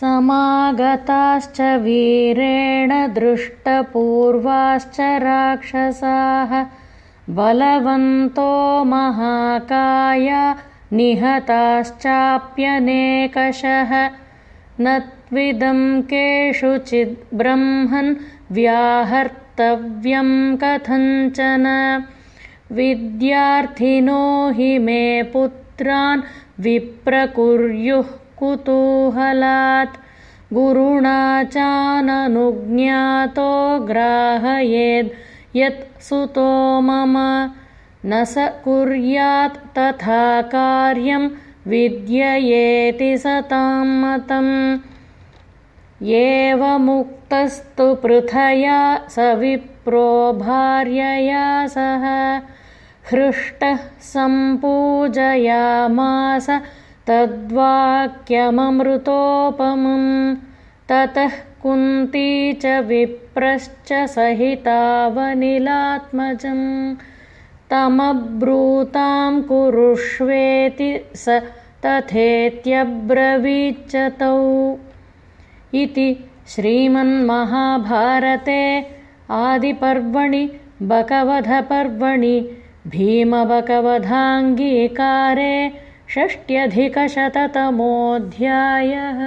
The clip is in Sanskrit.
समागताश्च वीरेण दृष्टपूर्वाश्च राक्षसाः। बलवन्तो महाकाया निहताश्चाप्यनेकशः। न त्विदं केषुचिद्ब्रह्मन् व्याहर्तव्यं कथञ्चन। विद्यार्थिनो हि मे पुत्रान् विप्रकुर्युः कुतूहलात् गुरुणा चाननुज्ञातो ग्राहयेद् यत् सुतो मम न स कुर्यात् तथा कार्यं विद्ययेति सतां मतम् एवमुक्तस्तु पृथया स विप्रो भार्यया सह। हृष्टः सम्पूजयामास तद्वाक्यममृतोपमम् ततः कुन्ती च विप्रश्च सहितावनिलात्मजम् तमब्रूतां कुरुष्वेति स तथेत्यब्रवीच्च तौ इति श्रीमन्महाभारते आदिपर्वणि बकवधपर्वणि भीमबकवधाङ्गीकारे षष्ट्यधिकशततमोऽध्यायः